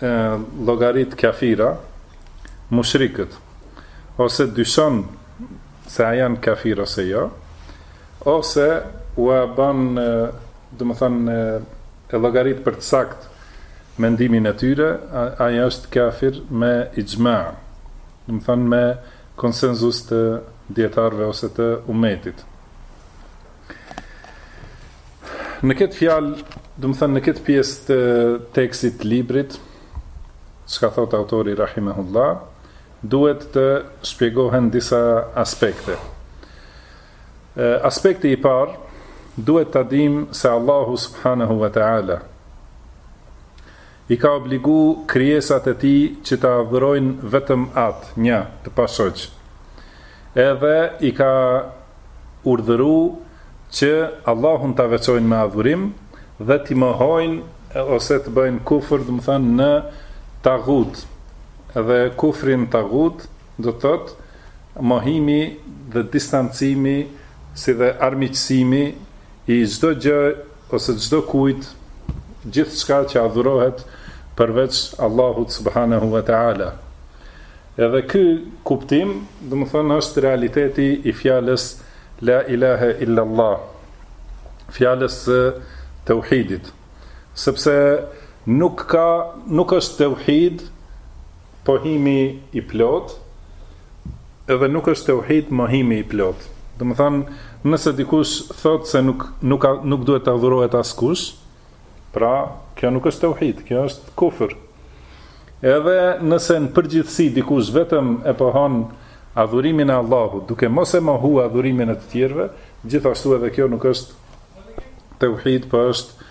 i llogarit kafira mushrikët ose dyshon se a janë kafir ose jo ose ua ban domethënë e llogarit për të saktë mendimin e tyre ai është kafir me ixhma domethënë me konsensus të dijetarëve ose të umetit Në këtë fjalë, domethënë në këtë pjesë të tekstit të librit, çka thotë autori rahimahullah, duhet të shpjegohen disa aspekte. Aspekti i parë, duhet ta dimë se Allahu subhanahu wa ta'ala I ka obligu krijesat e Tij që ta adhurojnë vetëm Atë, Një, të pashoq. Edhe i ka urdhëru që Allahun ta veçojnë me adhurim dhe t'i mohojnë ose të bëjnë kufër, domethënë në taghut. Dhe kufri në taghut do të thotë mohimi dhe distancimi si dhe armiqësimi i çdo gjë ose çdokujt gjithçka që adhurohet përveç Allahut subhanehu ve teala. Edhe ky kuptim, domethënë është realiteti i fjalës la ilahe illa Allah, fjalës së teuhidit. Sepse nuk ka nuk është teuhid pohimi i plotë edhe nuk është teuhid mohimi i plotë domethënë nëse dikush thotë se nuk nuk nuk duhet të adhurohet askush pra kjo nuk është teuhid kjo është kufër edhe nëse në përgjithësi dikush vetëm e pohon adhurimin e Allahut duke mos e mohu adhurimin e të tjerëve gjithashtu edhe kjo nuk është teuhid por është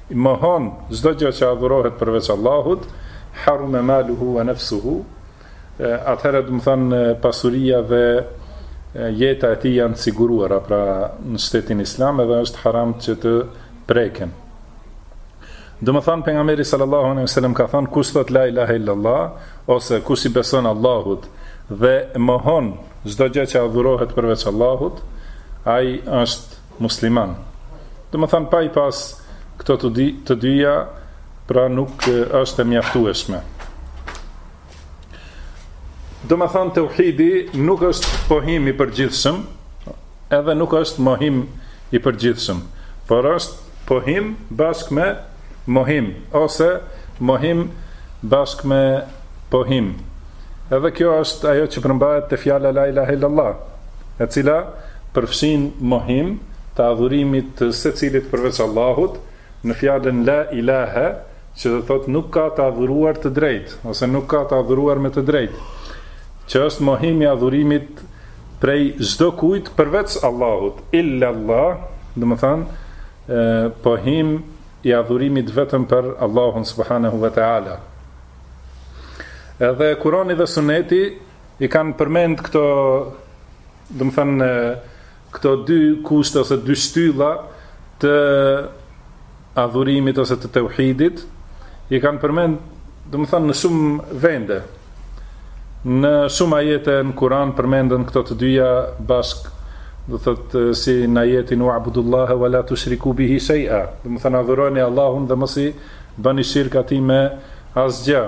I mohon çdo gjë që adhurohet përveç Allahut, harume maluhu wa nafsuhu, atëherë domethënë pasuria dhe jeta e tij janë të siguruara, pra në shtetin islam edhe është haram që të preken. Domethënë pejgamberi sallallahu alaihi wasallam ka thënë kush thotë la ilaha illallah ose kush i beson Allahut dhe mohon çdo gjë që adhurohet përveç Allahut, ai është musliman. Domethënë pa i pas këto të dy të dyja, pra nuk është e mjaftueshme. Domethënë teuhidi nuk është pohim i përgjithshëm, edhe nuk është mohim i përgjithshëm, por është pohim bashkë me Mohim ose mohim bashkë me pohim. Edhe kjo është ajo që përmbahet te fjala la ilahe illallah, e cila përfshin mohim të adhurimit të secilit përveç Allahut, në fjalën la ilahe, që do të thotë nuk ka të adhuruar të drejtë, ose nuk ka të adhuruar me të drejtë, që është mohim i adhurimit prej çdo kujt përveç Allahut, illallah, domethënë pohim i adhurimit vetëm për Allahun subhanahu wa taala. Edhe Kurani dhe Suneti i kanë përmend këto, domethënë këto dy kushte ose dy shtylla të adhurimit ose të tauhidit, i kanë përmend, domethënë në shumë vende. Në shumë ajete në Kur'an përmenden këto të dyja bashkë, domethënë si në ajetin wa'budullaha wa la tushriku bihi shay'a, domethënë adhuroni Allahun dhe mos i bëni shirk atij me asgjë.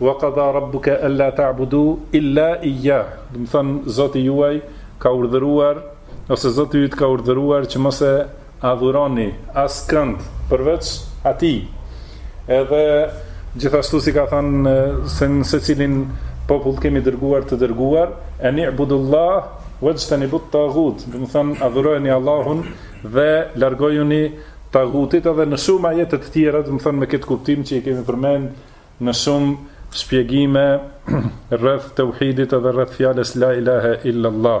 Wa qada rabbuka alla ta'budu illa iyyah, domethënë Zoti juaj ka urdhëruar ose Zoti yt ka urdhëruar që mos e adhuroni askënd përveç Atij. Edhe gjithashtu siç ka thënë se në secilin popull kemi dërguar të dërguar, Eni'budullaha wajtanibut taghut, domethënë adhurojeni Allahun dhe largojuni taghutit edhe në shumë ajete të tjera, domethënë me këtë kuptim që i kemi përmend në shumë shpjegime rreth tauhidit edhe rreth fjalës la ilahe illallah.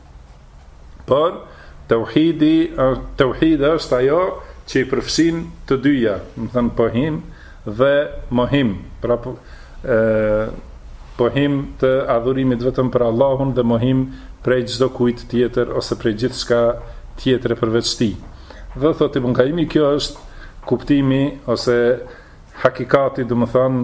Por tauhidi, tauhid është ajo që i përfshin të dyja, domethënë pohim dhe mohim, pra po, pohim të adhurimit vetëm për Allahun dhe mohim prej çdo kujt tjetër ose prej gjithçka tjetër përveç tij. Dhe thotë Ibn Kajimi, kjo është kuptimi ose hakikati, domethënë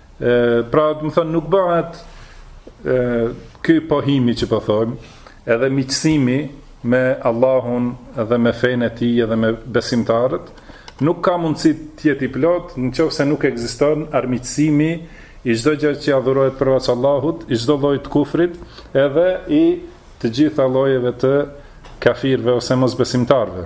Pra, domethënë, nuk bëhet ky pohimi që po thojmë, po edhe miqësimi me Allahun edhe me fenë e tij edhe me besimtarët, nuk ka mundësi të jetë i plotë në qoftë se nuk ekziston armiqësimi i çdo gjë që adhurohet përveç Allahut, i çdo llojit kufrit edhe i të gjitha llojeve të kafirëve ose mosbesimtarëve.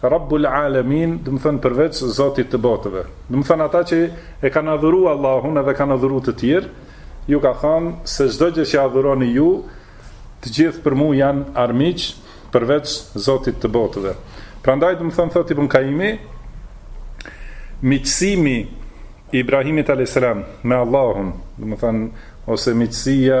Rabbul Alamin, domethënë përveç Zotit të botëve. Domethënë ata që e kanë adhuru Allahun edhe kanë adhuru të tjerë, u ka thënë se çdo gjë që adhuroni ju, të gjithë për mua janë armiq përveç Zotit të botëve. Prandaj domethënë thotë Ibn Kajimi, miqësimi i Ibrahimit alayhis salam me Allahun, domethënë ose miqësia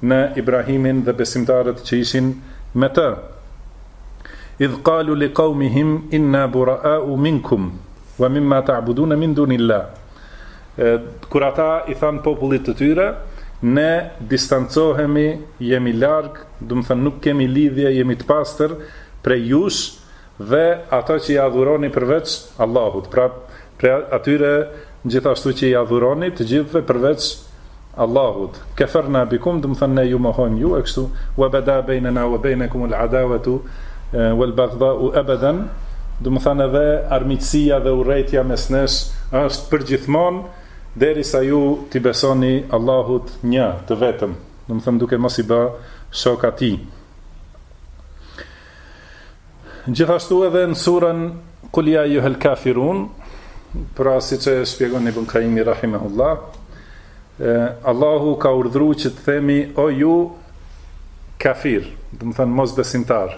me Ibrahimin dhe besimtarët që ishin me të, Idh qalu li qaumihim inna bura'au minkum wa mimma ta'budun min dunillah. Kur ata i thanë popullit të tyre, ne distancohemi, jemi larg, domethënë nuk kemi lidhje, jemi të pastër prej jush Dhe ata që i adhuroni përveç, Allahut, pra prej atyre gjithashtu që i adhuroni, të gjithëve përveç, Allahut, keferna bikum, domethënë ne ju mohojmë ju e kështu, wa bada bainana wa bainakum al-adawatu wal baghdha'u abadan, domethënë edhe armiqësia dhe urrejtja mes nesh është përgjithmonë derisa ju t'i besoni Allahut një, të vetëm, domethënë duke mos i bë shok atij. Gjithashtu edhe në surën Kul ja ju hel kafirun, pra siç e shpjegon Ibn Kajimi rahimahullah, Allahu ka urdhru që të themi o ju kafir, domethënë mosbesimtar,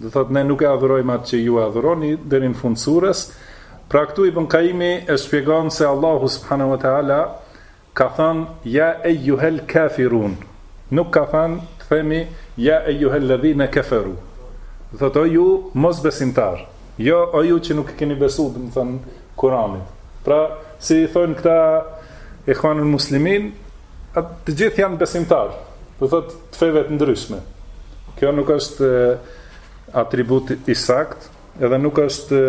do thotë ne nuk e adhurojmë atë që ju adhuroni, deri në fund surës, pra këtu Ibn Kajimi e shpjegon se Allahu subhanahu wa ta'ala Ka thënë, Ja ejuhel kafirun. Nuk ka thënë, të themi, Ja ejuhel ledhine keferu. Do thotë, o ju mosbesimtarë. Jo, o ju që nuk keni besu, domethënë, Kur'anit. Pra, si i thonë këta Ikhwanul Muslimin, të gjithë janë besimtarë, do thotë të feve të ndryshme. Kjo nuk është atribut i saktë. Edhe nuk është,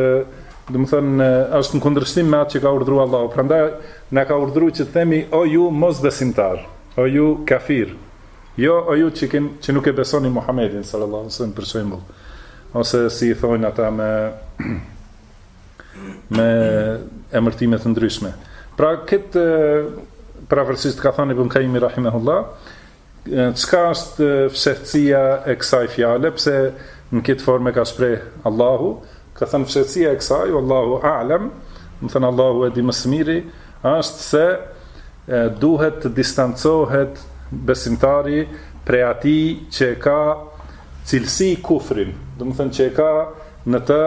domethënë, është në kundërshtim me atë që ka urdhru Allahu. Prandaj na ka urdhru që të themi o ju mosbesimtar, o ju kafir. Jo o ju që ken, që nuk e besoni Muhamedin sallallahu alaihi wasallam për shembull. Ose si i thonë ata me me emërtime të ndryshme. Pra këtë përafërsisht ka thënë Ibn Kaimi rahimahullah, Çka është fshehtësia e kësaj fjale, pse në këtë formë e ka shpreh Allahu? Ka thënë fshehtësia e kësaj, wallahu a'lam, domethënë Allahu e di më së miri, është se e, duhet të distancohet besimtari prej atij që ka cilësi kufrin, domethënë që ka në të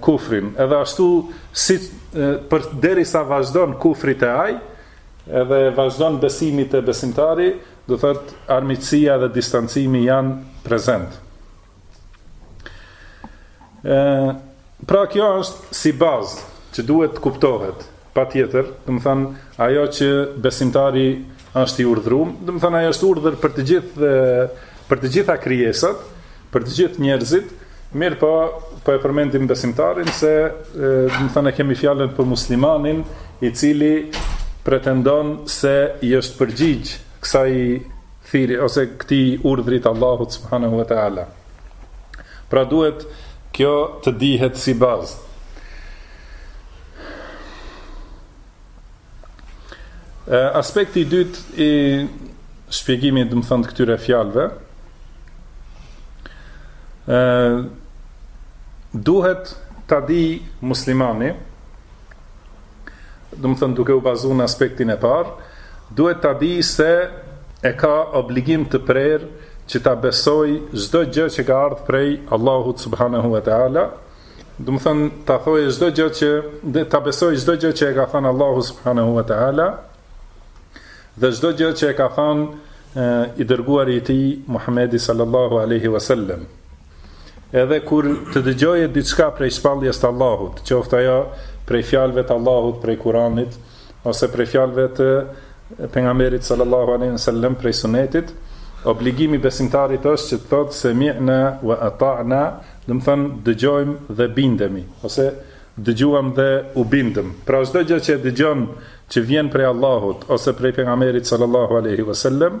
kufrin. Edhe ashtu, si, përderisa vazhdon kufri te ai, Edhe vazhdon besimi te besimtari, do thotë armiqësia dhe distancimi janë prezent. Ë pra kjo është si bazë që duhet të kuptohet patjetër, domethonë ajo që besimtari është i urdhru, domethonë ajo është urdhër për të gjithë për të gjitha krijesat, Për të gjithë njerëzit, mirëpo po e përmendim besimtarin se domethënë e kemi fjalën për muslimanin i cili pretendon se i është përgjigj kësaj thirrjes ose këtij urdhrit Allahut subhanahu wa taala. Pra duhet kjo të dihet si bazë. Aspekti i dytë i shpjegimit, domethënë këtyre fjalëve, ë duhet ta dijë muslimani, domethënë duke u bazu në aspektin e parë, duhet ta dijë se e ka obligim të prerë që ta besojë çdo gjë që ka ardhur prej Allahut subhanahu wa taala, Domethënë ta thojë çdo gjë që ta besojë çdo gjë që e ka thënë Allahu subhanahu wa taala dhe çdo gjë që e ka thënë i dërguari i tij Muhamedi sallallahu alaihi wasallam. Edhe kur të dëgjojë diçka prej shpalljes të Allahut, qoftë ajo prej fjalëve të Allahut, prej Kuranit, ose prej fjalëve të pejgamberit sallallahu alaihi wasallam prej sunetit, obligimi i besimtarit është që të thotë semi'na wa ata'na, domethënë dëgjojmë dhe bindemi, ose dëgjuam dhe u bindëm. Pra çdo gjë që e dëgjon që vjen prej Allahut ose prej pejgamberit sallallahu alaihi wasallam,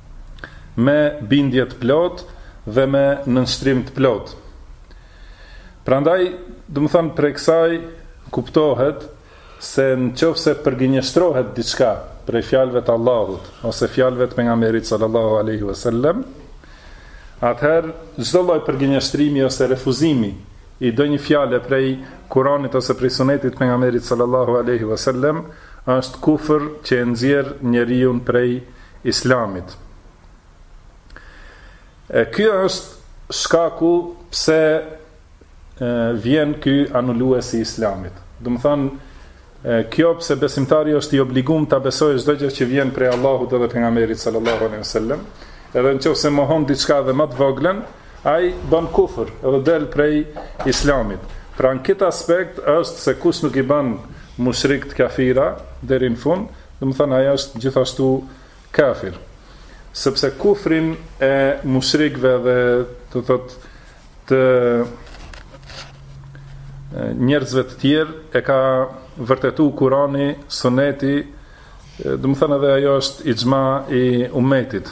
me bindje të plotë dhe me nënshtrim të plotë. Prandaj, domethënë prej kësaj kuptohet se në qoftë se përgënjeshtrohet diçka prej fjalëve të Allahut, ose fjalëve të pejgamberit sallallahu alaihi wasallam, atëherë çdo lloj përgënjeshtrimi ose refuzimi i ndonjë fjale prej kuranit ose prej sunetit të pejgamberit sallallahu alaihi wasallam, është kufër që e nxjerr njeriun prej Islamit. E ky është shkaku pse vjen ky anulues i Islamit. Domethënë kjo pse besimtari është i obliguar ta besojë çdo gjë që vjen prej Allahut edhe pejgamberit sallallahu alaihi wasallam, edhe në qoftë se mohon diçka dhe më të voglën, ai bën kufër dhe del prej Islamit. Pra në këtë aspekt është se kush nuk i bën mushrikët kafira deri në fund, Domethënë ai është gjithashtu kafir. Sepse kufrin e mushrikëve dhe do thot të njerëzve të tjerë e ka vërtetu Kurani, Suneti, domethënë edhe ajo është ixhma i umetit.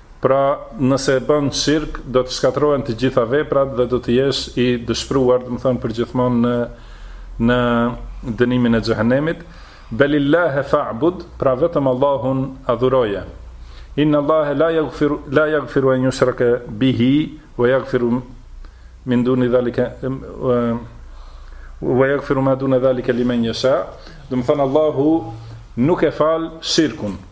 Pra, nëse bën shirk, do të shkatërrohen të gjitha veprat dhe do të jesh i dëshpëruar, domethënë përgjithmonë në në dënimin e xhehenemit. Belillahe fa'bud, pra vetëm Allahun adhuroje. Inna Allahe la yaghfir la yaghfiru an yushraka bihi wa yaghfiru min duni dhalika wa yaghfiru ma duna dhalika liman yasha. Domethënë Allahu nuk e fal shirkun,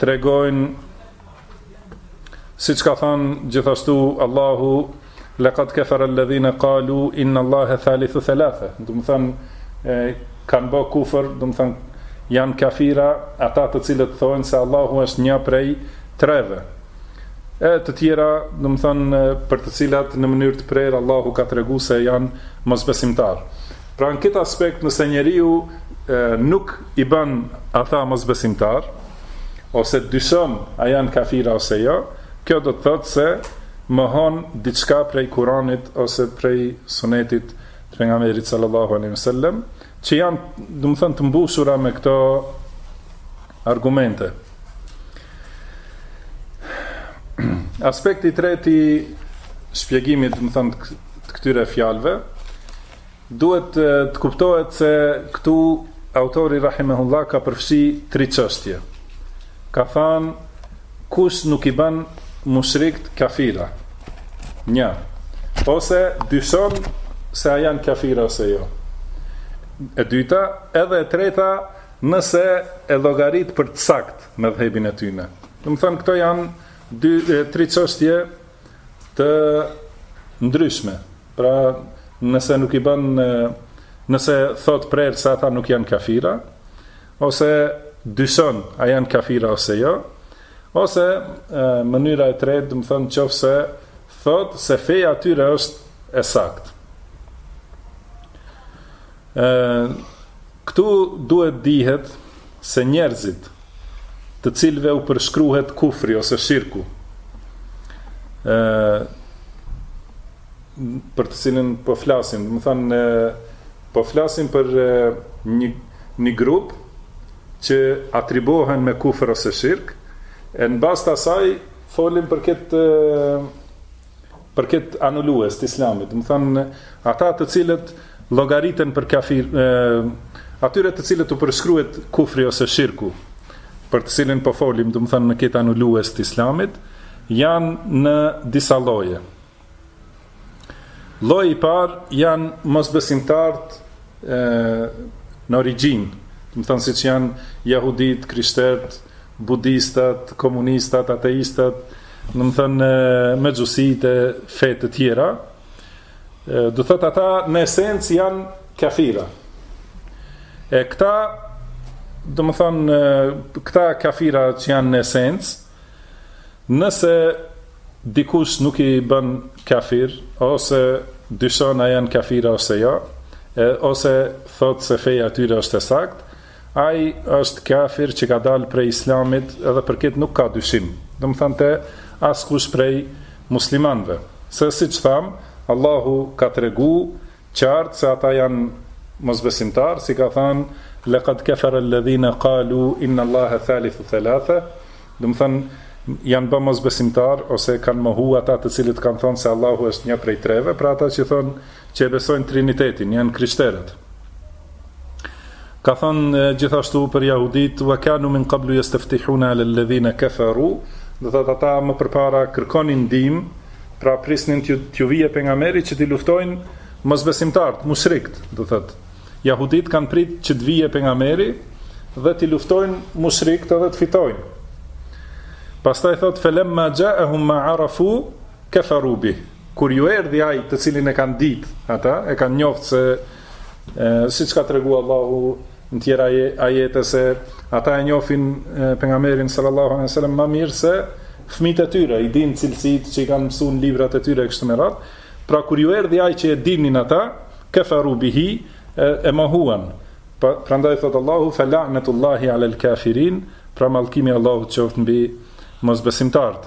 tregojnë siç ka thënë gjithashtu Allahu laqad kafara alladhina qalu inna allaha thalithu thalatha domethënë kanë bë kufër domethënë janë kafira ata të cilët thonë se Allahu është një prej treve e të tjera domethënë për të cilat në mënyrë të prerë Allahu ka tregu se janë mosbesimtarë Pra në këtë aspekt nëse njeriu nuk i bën ata mosbesimtarë ose dyshon a janë kafira ose jo, kjo do të thotë se mohon diçka prej Kuranit ose prej Sunetit të pejgamberit sallallahu alaihi wasallam, që janë, domethënë, të mbushura me këto argumente. Aspekti i tretë i shpjegimit, domethënë, të këtyre fjalëve Duhet të kuptohet se këtu autori rahimehullah ka përfshi tri çështje. Ka thanë kush nuk i ban mushrikët kafira. Një, ose dyshon se a janë kafira ose jo. E dyta, edhe e treta, nëse e llogarit për të saktë medhhebin e tyne. Domethënë, këto janë dy, tri çështje të ndryshme. Pra, nëse nuk i bën nëse thotë prerë se ata nuk janë kafira, ose dyshon a janë kafira ose jo, ose e, mënyra e tretë, domethënë nëse thotë se feja e tyre është e saktë. Ë Këtu duhet dihet se njerëzit, të cilëve u përshkruhet kufri ose shirku, ë për të cilën po flasim, domethënë po flasim për një një grup që atribuohen me kufër ose shirk, e në bazë të asaj folim për këtë për këtë anulues të islamit, domethënë, ata të cilët llogariten për kafir, e, atyre të cilët u përshkruhet kufri ose shirku, për të cilin po folim, domethënë, në këtë anulues të islamit, janë në disa lloje. Lloji i parë janë mosbesimtarët në origjinë, domethënë, siç janë jahuditë, krishterët, budistat, komunistat, ateistat, domethënë me xhusitë, fe të tjera, do thotë ata në esencë janë kafira. E këta domethënë këta kafira që janë në esencë, nëse dikush nuk i bën kafir, ose dyshon a janë kafira ose jo, e, ose thotë se feja e tyre është e saktë, Ai është kafir që ka dalë prej Islamit edhe për këtë nuk ka dyshim, domethënë te askush prej muslimanëve, se siç thamë, Allahu ka tregu qartë se ata janë mosbesimtarë, si ka thënë, Laqad kafara alladhina qalu inna Allaha thalithu thalatha, domethënë janë bë mosbesimtarë ose kanë mohu ata të cilët kanë thënë se Allahu është një prej treve, pra ata që thonë që e besojnë Trinitetin, janë krishterët. Ka thënë gjithashtu për jahudit, wa kanu min qablu yastaftihuna ala alladhina kafaru, do thotë ata më përpara kërkonin ndihmë, pra prisnin t'ju t'ju vije pejgamberi që t'i luftojnë mosbesimtarët, mushrikt, do thotë. Jahudit kanë prit që të vije pejgamberi dhe t'i luftojnë mushrikt edhe të fitojnë. Pastaj thotë falamma ja'ahum ma arafu kafaru bih. Kur ju erdhi ai të cilin e kanë ditë ata, e kanë njoftë se siç ka treguar Allahu në tjera ajete se ata e njohin pejgamberin sallallahu alejhi ve sellem ma mirë se fëmijët e tyre, i dinë cilësitë që i kanë mësuar në librat e tyre kështu me radhë. Pra kur ju erdhi ai që e dinin ata, kafaru bihi e, e mohuan. Pra, prandaj thotë Allahu fa la'natullahi 'alal kafirin, pra mallkimi i Allahut qoftë mbi mosbesimtarët.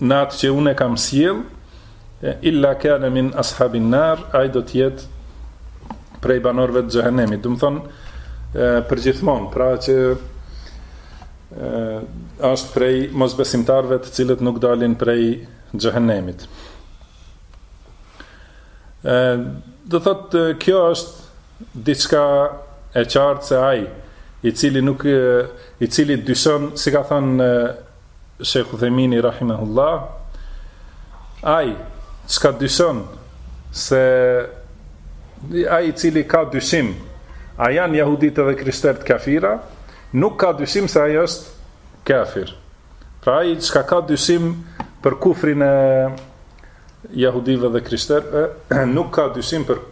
në atë që unë e kam sjell, illa kane min ashabin nar, ai do t'jetë prej banorve të xhehenemit. Domethënë, përgjithmonë, pra që është prej mosbesimtarëve të cilët nuk dalin prej xhehenemit. Do thotë, kjo është diçka e qartë se ai, i cili nuk i cili dyshon si ka thënë Shekh Uthejmini Rahimehullah, ai çka dyshon, se ai i cili ka dyshim, a janë jahuditë edhe krishterët kafira, nuk ka dyshim se ai është kafir. Pra ai çka ka dyshim për kufrin e jehudive dhe krishterëve, nuk ka dyshim për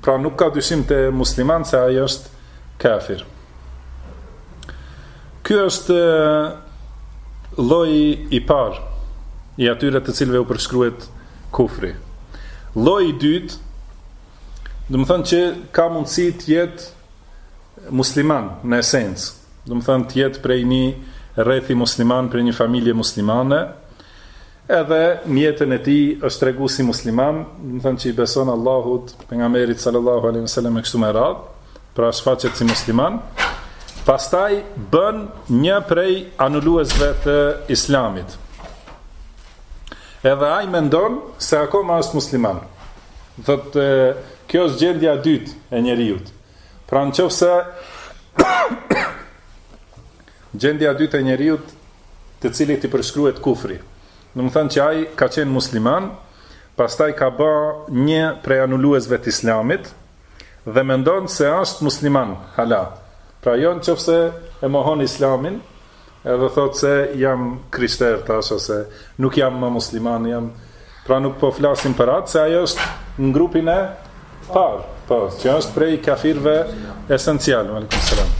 pra nuk ka dyshim te muslimani se ai është kafir. Ky është lloji i parë i atyre të cilëve u përshkruhet kufri. Lloji i dytë, domethënë që ka mundësi të jetë musliman në esencë, domethënë të jetë prej një rrethi musliman, prej një familje muslimane, Edhe në jetën e tij është tregu si musliman, domethënë që i beson Allahut, pejgamberit sallallahu alejhi ve sellem e kështu me radhë, pra shfaqet si musliman, pastaj bën një prej anuluesve të Islamit. Edhe ai mendon se akoma është musliman. Do thotë kjo është gjendja e dytë e njeriut. Pra në qoftë se Gjendja e dytë e njeriut, të cilit i përshkruhet kufri, domethënë që ai ka qenë musliman, pastaj ka ba një prej anuluesve të Islamit dhe mendon se është musliman hala. Pra jo në qoftë se e mohon Islamin, edhe thotë se jam krishter tash ose nuk jam më musliman, jam Pra nuk po flasim për atë, se ajo është në grupin e parë, po, që është prej kafirve esencial, alejkum selam.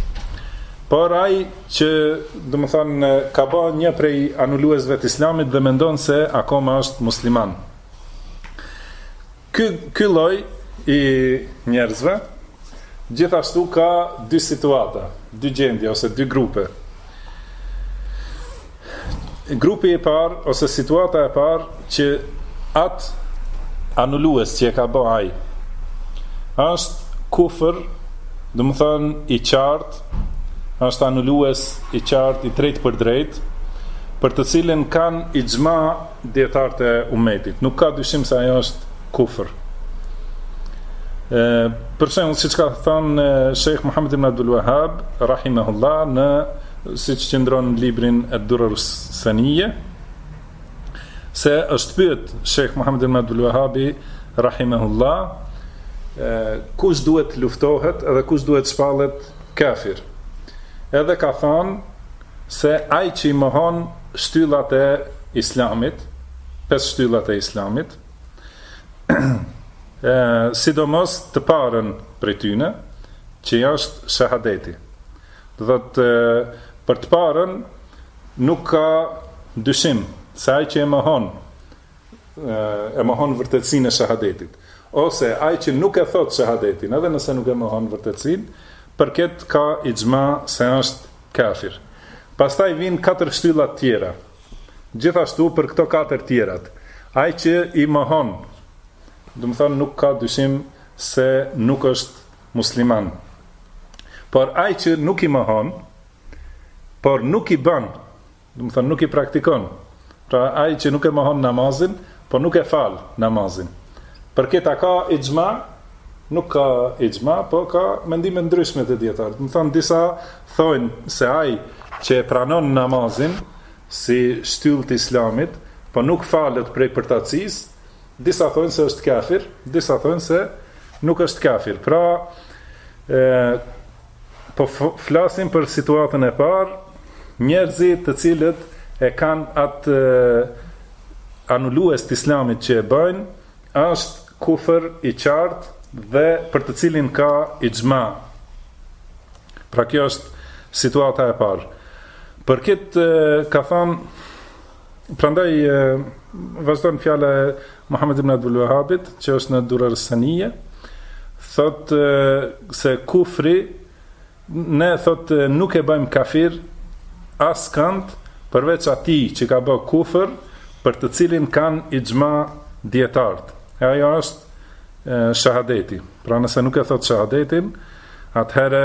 Por ai që, domethanë, ka ba një prej anuluesve të islamit dhe mendon se akoma është musliman. Ky, ky lloj i njerëzve, gjithashtu ka dy situata, dy gjendje ose dy grupe. Grupi i parë ose situata e parë që atë anulues që e ka bë ai është kufër, domethënë i qartë, është anulues i qartë i drejtpërdrejtë, për të cilin kanë ixhma dijetarët e umetit nuk ka dyshim se ajo është kufër për shembull siç ka thënë Sheikh Muhammed ibn Abdul Wahhab rahimahullah në siç qëndron në librin ed-Durer es-Senije se është pyet Sheikh Muhammed ibn Abdul Wahhab rahimahullah kush duhet luftohet edhe kush duhet shpallet kafir edhe ka thënë se ai që i mohon shtyllat e Islamit, pesë shtyllat e Islamit, sidomos të parën prej tyre, që është shahadeti. Do thotë për të parën nuk ka dyshim se ai që e mohon e mohon vërtetësinë e shahadetit, ose ai që nuk e thotë shahadetin, edhe nëse nuk e mohon vërtetësinë, për këtë ka ixhma se është kafir. Pastaj vijnë katër shtyllat tjera. Gjithashtu për këto katër tjerat, ai që i mohon, domethënë nuk ka dyshim se nuk është musliman. Por ai që nuk i mohon, por nuk i bën Domethënë nuk i praktikon. Pra ai që nuk e mohon namazin, po nuk e fal namazin. Për këtë a ka ixhma? Nuk ka ixhma, po ka mendime të ndryshme te dijetarët. Domethënë disa thonë se ai që e pranon namazin si shtyllë të islamit, po nuk falet prej përtacisë, disa thonë se është kafir, disa thonë se nuk është kafir. Pra, ë po flasim për situatën e parë, njerëzit të cilët e kanë atë anulues të islamit që e bëjnë, është kufër i qartë dhe për të cilin ka ixhma. Pra kjo është situata e parë. Për këtë ka thanë Prandaj vazhdon fjala e Muhammed ibn Abdul Wahhabit, që është në Durer Senije, thot se kufri ne thot nuk e bëjmë kafir askënd përveç atij që ka bë kufër për të cilin kanë ixhma dijetarët. E ajo është shahadeti. Pra nëse nuk e thot shahadetin, atëherë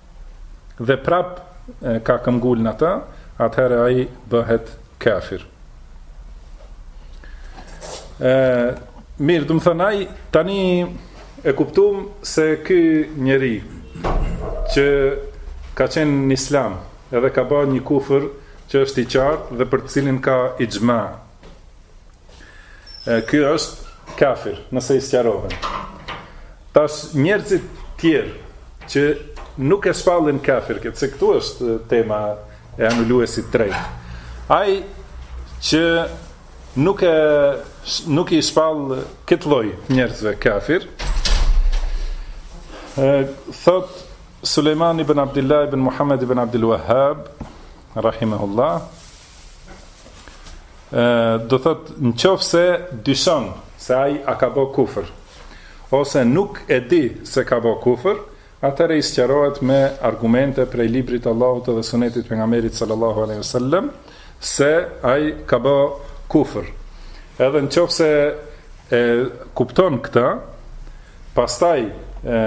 dhe prap ka këmbgul në të, atëherë ai bëhet kafir. Ë mirë, domethënë ai tani e kuptuam se ky njeri që ka qenë në islam edhe ka bërë një kufër që është i qartë dhe për të cilin ka ixhma Ky është kafir, nëse i sqarohen. Tash njerëzit tjerë që nuk e shpallin kafir, këtë se këtu është tema e anuluesit të tretë. Ai që nuk e nuk i shpall këtë lloj njerëzve kafir, thot Sulejman ibn Abdullah ibn Muhammad ibn Abdul Wahhab rahimahullah do thotë në qoftë se dyshon se ai a ka bë kufër ose nuk e di se ka bë kufër, atëherë i sqarohet me argumente prej librit të Allahut dhe sunetit të pejgamberit sallallahu alaihi wasallam se ai ka bë kufër. Edhe në qoftë se e kupton këta, pastaj ë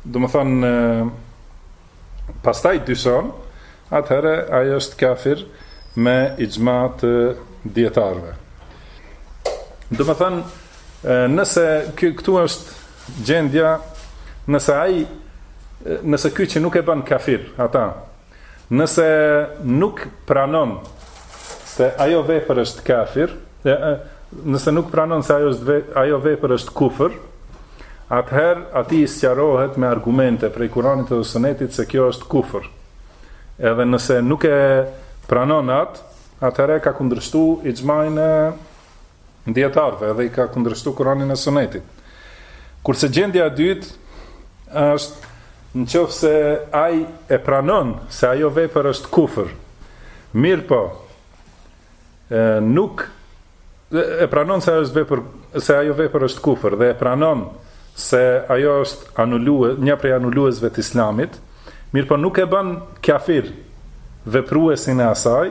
domethënë pastaj dyshon, atëherë ai është kafir me ixhma të dietarëve. Domethënë, nëse këtu është gjendja, nëse ai nëse ky që nuk e bën kafir ata, nëse nuk pranon se ajo vepër është kafir, e, e, nëse nuk pranon se ajo, është ve, ajo vepër është kufër, atëherë atij i sqarohet me argumente prej kuranit dhe sunetit se kjo është kufër. Edhe nëse nuk e pranon atë, atëherë ka kundërshtu ixhmain e dijetarëve dhe i ka kundërshtu Kur'anin e Sunetin. Kurse gjendja e dytë është në qofë se ai e pranon se ajo vepër është kufër, mirëpo, e, nuk e pranon se ajo vepër se ajo vepër është kufër dhe e pranon se ajo është anulue, një prej anuluesve të islamit, mirëpo nuk e bën kafir vepruesin e asaj,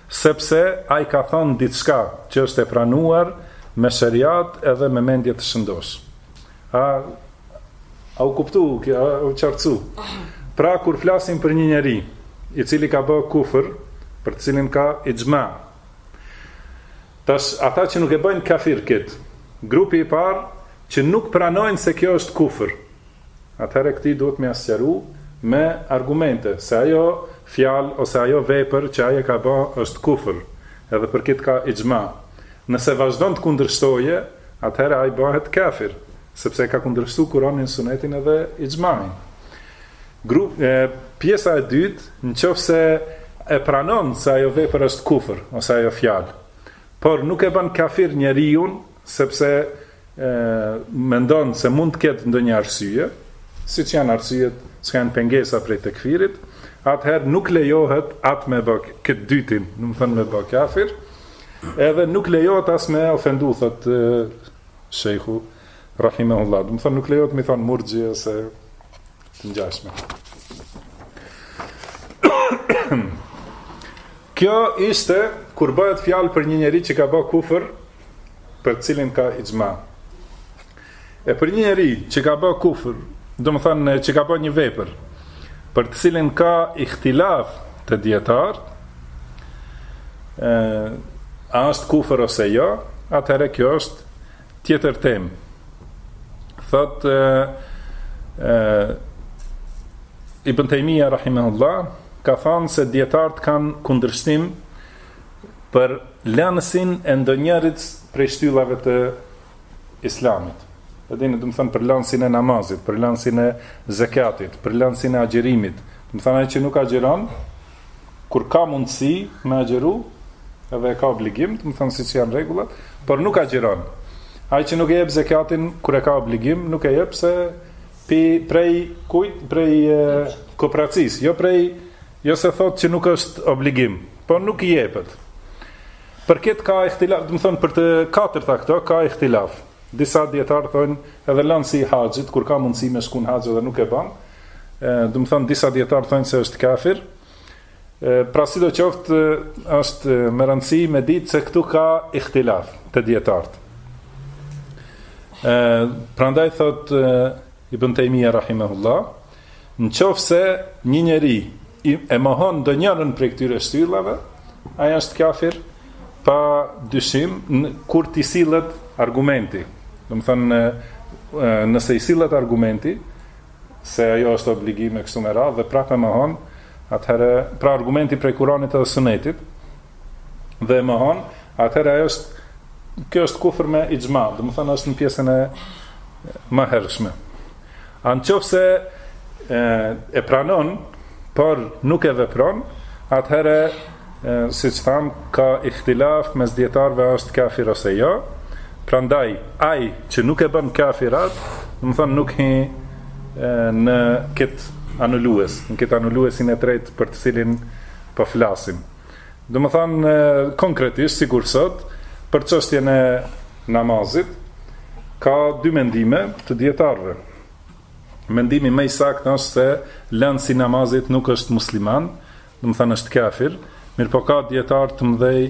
Sepse ai ka thënë diçka që është e pranuar me sheriat edhe me mendje të shëndosh. A a u kuptu, a u qartësu? Pra kur flasim për një njeri i cili ka bë kufër, për të cilin ka ixhma. Tash ata që nuk e bëjnë kafir kët, grupi i parë që nuk pranojnë se kjo është kufër, atëherë këtij duhet me ia sqaru me argumente se ajo fjalë ose ajo vepër që ai e ka ba është kufër, edhe për këtë ka ixhma. Nëse vazhdon të kundërshtojë, atëherë ai bëhet kafir, sepse e ka kundërshtu Kuranin, Sunetin edhe ixhmain. Grup, e, pjesa e dytë, në qoftë se e pranon se ajo vepër është kufër ose ajo fjalë, por nuk e bën kafir njeriun sepse mendon se mund të ketë ndonjë arsye, siç janë arsyet që janë pengesa prej tekfirit, atëherë nuk lejohet atë me bë këtë dytin, domethënë me bë kafir, edhe nuk lejohet as me ofendu thot Shejhu rahimehullah. Domethënë nuk lejohet me i thon murxhi ose të ngjashme. Kjo ishte kur bëhet fjalë për një njeri që ka bë kufër për të cilin ka ixhma. E për një njeri që ka bë kufër, domethënë që ka bë një vepër për të cilin ka ihtilaf te dietarët, ë a është kufër ose jo, atëherë kjo është Tjetër temë, thotë e, e, Ibn Tejmija, Rahimahullah, ka thanë se dijetarët kanë kundërshtim për lënësin e ndonjërit prej shtyllave të islamit. E dini, domethënë, për lanësin e namazit, për lanësin e zekatit, për lanësin e agjërimit. Domethënë, ai që nuk agjeron, kur ka mundësi me agjeru, edhe e ka obligim, domethënë siç janë rregullat, por nuk agjeron. Ai që nuk e jep zekatin, kur e ka obligim, nuk e jep se pi prej kujt, prej e, koprracisë, jo prej, jo se thotë që nuk është obligim, po nuk i jepet. Për këtë ka ihtilaf, domethënë për të katërta këto, ka ihtilaf. Disa dijetarë thonë edhe lanësi i haxhit, kur ka mundësi me shku në haxh dhe nuk e ban, domethënë disa dijetarë thonë se është kafir. Pra sidoqoftë është me rëndësi me ditë se këtu ka ihtilaf te dijetarët. Prandaj thotë Ibn Tejmija rahimehullah, në qoftë se një njeri e mohon ndonjërën prej këtyre shtyllave, ai është kafir pa dyshim në kur t'i sillet argumenti. Domethënë, nëse i sillet argumenti, se ajo është obligim e kështu me radhë dhe prapë e mohon, atëherë pra argumenti prej Kuranit dhe Sunetit dhe e mohon, atëherë ajo është kjo është kufër me ixhma, domethënë është në pjesën e mëhershme. A nëse e, e pranon, por nuk e vepron, atëherë Siç thamë ka ihtilaf mes dijetarëve a është kafir ose jo, prandaj ai që nuk e bën kafir atë, domethënë nuk hi në këtë anulues, në këtë anuluesin e tretë për të cilin po flasim. Domethënë konkretisht sikur sot për çështjen e namazit ka dy mendime te dijetarët. Mendimi më i saktë është se lënësi i namazit nuk është musliman, domethënë është kafir, mirëpo ka dijetarë të mëdhej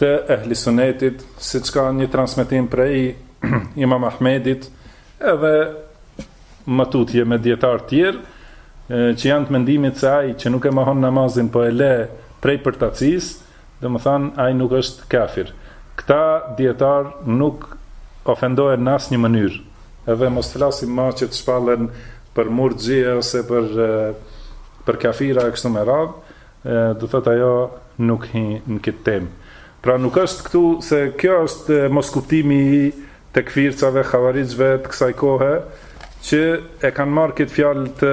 të ehli sunetit, siç ka një transmetim prej Imam Ahmedit, edhe më tutje me dijetarë të tjerë, që janë të mendimit se ai që nuk e mohon namazin, po e le prej përtacisë, Domethënë ai nuk është kafir. Këta dijetarë nuk ofendohen në asnjë mënyrë. Edhe mos flasim ma që të shpallen për murxhie ose për për kafira e kështu me radhë, do thotë ajo nuk hi në këtë temë. Pra nuk është këtu se kjo është moskuptimi i tekfircave, havarixhve të kësaj kohe që e kanë marrë këtë fjalë të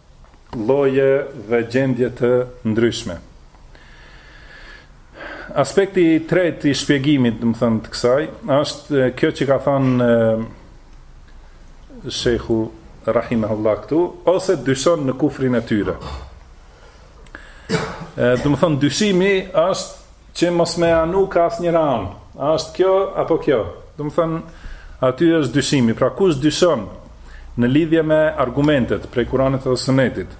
lloje dhe gjendje të ndryshme. Aspekti i tretë i shpjegimit, domethënë të kësaj, është kjo që ka thënë Shehu rahimahullah këtu, ose dyshon në kufrin e tyre. Domethënë dyshimi është Që mos me anu kah asnjëra anë, a është kjo apo kjo? Domethënë, aty është dyshimi, pra kush dyshon në lidhje me argumentet prej kuranit dhe sunetit,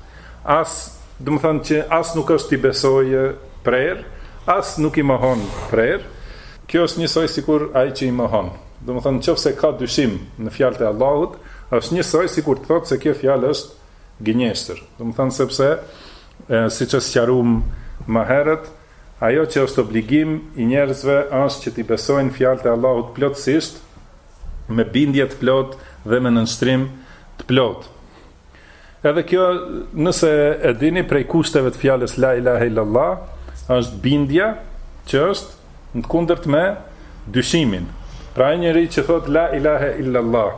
as, domethënë që as nuk është, i beson prerë, as nuk i mohon prerë, kjo është njësoj sikur ai që i mohon. Domethënë, që nëse ka dyshim në fjalët e Allahut, është njësoj sikur të thotë se kjo fjalë është gënjeshtër. Domethënë, sepse, siç e sqarum më herët, Ajo që është obligim i njerëzve është që t'i besojnë fjalët e Allahut plotësisht, me bindje të plotë dhe me nënshtrim të plotë. Edhe kjo, nëse e dini prej kushteve të fjalës la ilahe illallah, është bindja që është në të kundërt me dyshimin. Pra ai njeri që thotë la ilahe illallah,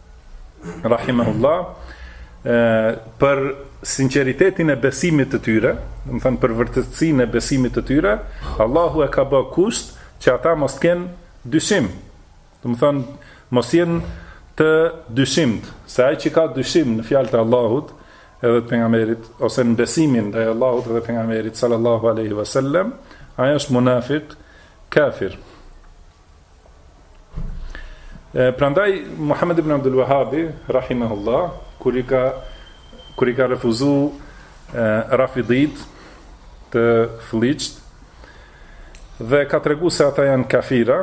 rahimahullah për sinqeritetin e besimit të tyre, domethënë për vërtetësinë e besimit të tyre, Allahu e ka bë kusht që ata mos të kenë dyshim. Domethënë mos jenë të dyshimt, se ai që ka dyshim në fjalët e Allahut edhe të pejgamberit ose në besimin ndaj Allahut edhe pejgamberit sallallahu alaihi wasallam, ai është munafik, kafir. Prandaj Muhammed ibn Abdul Wahhab rahimahullah kur i ka kur i ka refuzu Rafidit të flliqt dhe ka tregu se ata janë kafira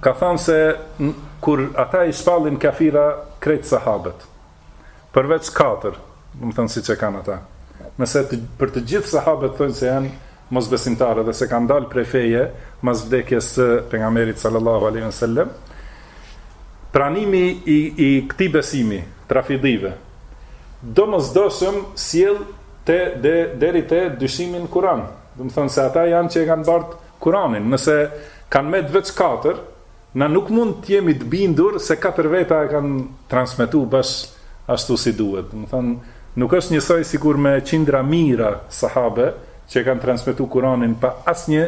ka thënë se kur ata i shpallin kafira krejt sahabët përveç katër, domethënë siç e kanë ata. Që se të, për të gjithë sahabët thonë se janë mosbesimtarë dhe se kanë dalë prej feje pas vdekjes së pejgamberit sallallahu alaihi wasallam, pranimi i i këtij besimi t'rafidive domosdoshëm sjell te de, deri te dyshimi n'Kur'an. Domethënë se ata janë që e kanë bart Kur'anin. Nëse kanë met veç katër, Na nuk mund të jemi të bindur se katër veta e kanë transmetu bash ashtu si duhet. Domethënë, nuk është njësoj sikur me qindra mijëra sahabe që e kanë transmetu Kur'anin pa asnjë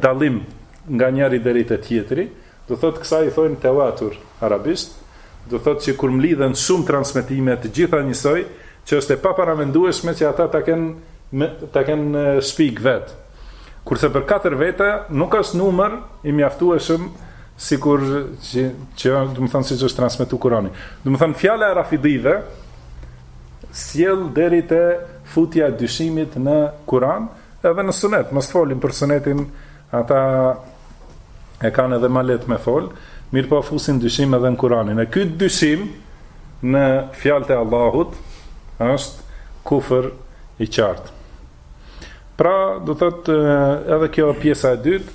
dallim nga njëri deri te tjetri, do thotë kësaj i thonë tewatur arabisht, do thotë që kur mlidhen shumë transmetime të gjitha njësoj, që është e paparamendueshme që ata ta kenë ta kenë shpik vetë. Kurse për katër veta nuk është numër i mjaftueshëm sikur që, që domethënë siç është transmetu Kurani. Domethënë fjala e rafidhive sjell deri te futja e dyshimit në Kur'an edhe në Sunet. Mos folim për Sunetin, ata e kanë edhe më lehtë me fol, mirëpo fusin dyshim edhe në Kur'an. E ky dyshim në fjalët e Allahut është kufër i qartë. Pra, do të thotë edhe kjo pjesa e dytë,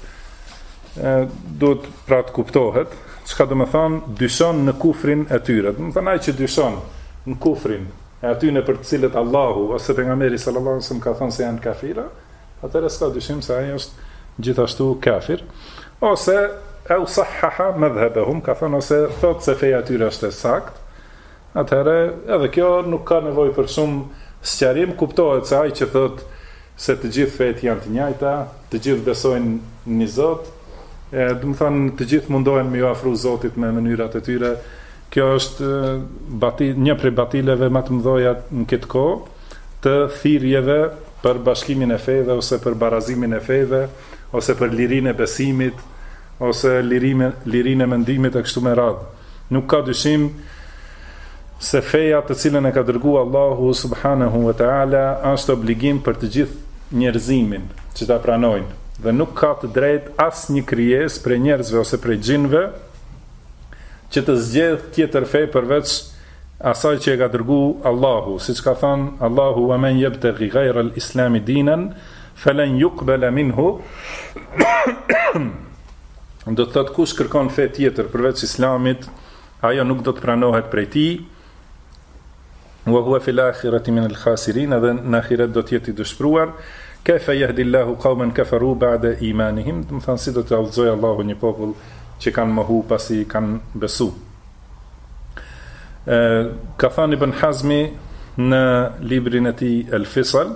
duhet pra të kuptohet, çka domethënë dyshon në kufrin e tyre. Domethënë ai që dyshon në kufrin e atyne për të cilët Allahu ose pejgamberi sallallahu alajhi wasallam ka thënë se janë kafira, atëherë s'ka dyshim se ai është gjithashtu kafir. Ose eu sahhaha medhhebehum, ka thënë ose thotë se feja e tyre është e saktë, Atëherë, edhe kjo nuk ka nevojë për shumë sqarim, kuptohet se ai që thotë se të gjithë fetë janë të njajta, të gjithë besojnë në një Zot, domethënë të gjithë mundohen me ju afru Zotit me mënyrat e tyre, kjo është batil, një prej batileve më të mëdhoja në këtë kohë, të thirrjeve për bashkimin e feve ose për barazimin e feve, ose për lirinë e besimit, ose lirinë e mendimit e kështu me radhë. Nuk ka dyshim se feja të cilën e ka dërgu Allahu subhanahu wa taala është obligim për të gjithë njerëzimin që ta pranojnë dhe nuk ka të drejtë asnjë krijesë prej njerëzve ose prej xhinëve që të zgjedhë tjetër fe përveç asaj që e ka dërgu Allahu, siç ka thanë Allahu wa men jebteghi ghair al islami dinen, felen jukbele minhu, do të thotë kush kërkon fe tjetër përveç Islamit, ajo nuk do të pranohet prej tij. Wa huwa fil akhirati min al khasirin, dhe në ahiret do të jetë i dëshpëruar. Kayfa yahdi Allahu qauman kafaru ba'da imanihim? Domethanë si do ta udhëzojë Allahu një popull që kanë mohu pasi kanë besu. Ë ka thanë Ibn Hazmi në librin e tij El Fisal,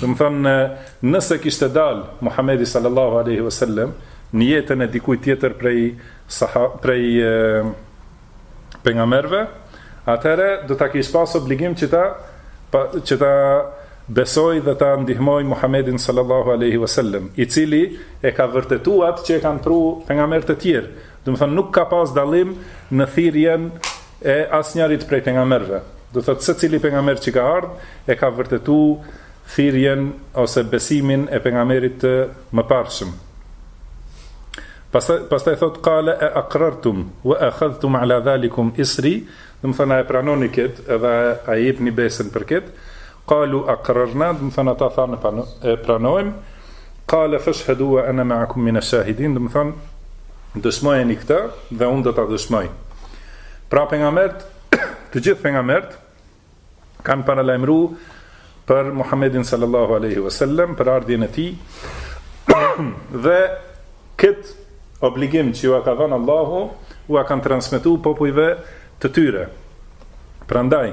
Domethënë, nëse kishte dalë Muhammedi sallallahu aleyhi vësallem në jetën e dikujt tjetër prej, saha, prej e, pengamerëve, atëherë do ta kish pas obligim që ta, pa, që ta besojë dhe ta ndihmojë Muhammedin sallallahu aleyhi vësallem, i cili e ka vërtetu atë që e kanë pru pengamerët e tjerë. Domethënë, nuk ka pas dallim në thirrjen e asnjërit prej pejgamberëve, do të thotë secili pejgamber që ka ardh e ka vërtetu thirrjen ose besimin e pejgamberit të mëparshëm. Pastaj pastaj thotë qale e aqrartum wa akhadhtum ala dhalikum isri, domethanë a e pranoni këtë edhe a e jepni besën për këtë, Qalu aqrarna, domethënë ata thanë po e pranojmë. Qala fashhadu wa ana ma'akum min ash-shahidin, domethënë dëshmojeni këtë dhe unë do ta dëshmoj. Pra pejgambert, të gjithë pejgambert kanë paralajmëruar për Muhammedin sallallahu alaihi wasallam, për ardhjen e tij. dhe kët obligim që jua ka dhënë Allahu, ua kanë transmetuar popujve të tyre. Prandaj,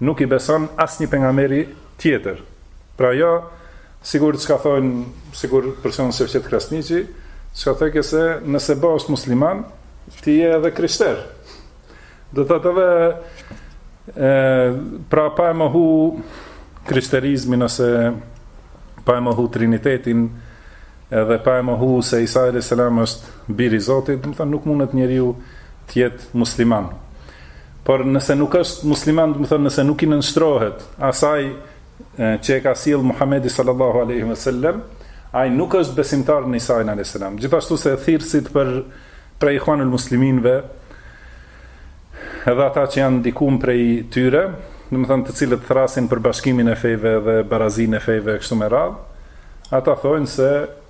Nuk i beson asnji pejgamberi tjetër. Pra jo sikur çka thonë sikur për shembull Shefqet Krasniqi, çka thoke se nëse bëhesh musliman, ti je edhe krishter. Do thotë edhe e, pra pa e mohu krishterizmin ose pa e mohu trinitetin, edhe pa e mohu se Isa alayhis salam është biri i Zotit, domethënë nuk mundet njeriu të jetë musliman. Por nëse nuk është musliman, domethënë nëse nuk i nënshtrohet asaj që e ka sjellë Muhamedi sallallahu alaihi wasallam, ai nuk është besimtar në Isa alaihi salam. Gjithashtu se thirrësit për prej Ikhwanul Musliminëve edhe ata që janë ndikuar prej tyre, domethënë të cilët thrasin për bashkimin e feve dhe barazinë e feve kështu me radhë, ata thonë se